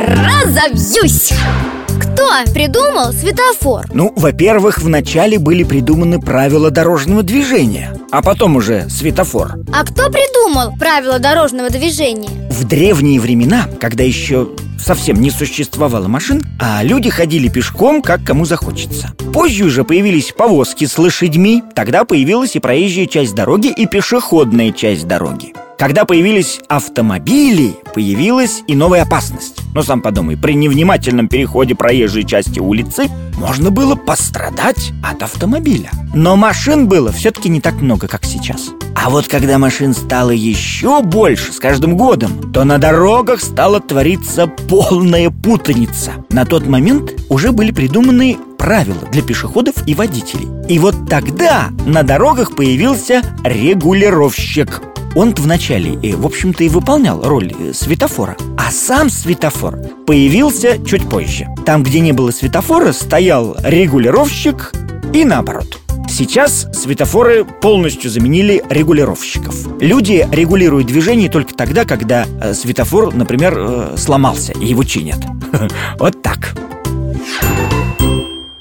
разобьюсь Кто придумал светофор? Ну, во-первых, вначале были придуманы правила дорожного движения А потом уже светофор А кто придумал правила дорожного движения? В древние времена, когда еще совсем не существовало машин, а люди ходили пешком, как кому захочется. Позже уже появились повозки с лошадьми, тогда появилась и проезжая часть дороги, и пешеходная часть дороги. Когда появились автомобили, появилась и новая опасность. Но сам подумай, при невнимательном переходе проезжей части улицы можно было пострадать от автомобиля. Но машин было все-таки не так много, как сейчас. А вот когда машин стало еще больше с каждым годом, то на дорогах стала твориться полная путаница. На тот момент уже были придуманы правила для пешеходов и водителей. И вот тогда на дорогах появился регулировщик – он-то вначале, в общем-то, и выполнял роль э, светофора. А сам светофор появился чуть позже. Там, где не было светофора, стоял регулировщик и наоборот. Сейчас светофоры полностью заменили регулировщиков. Люди регулируют движение только тогда, когда э, светофор, например, э, сломался и его чинят. Вот так.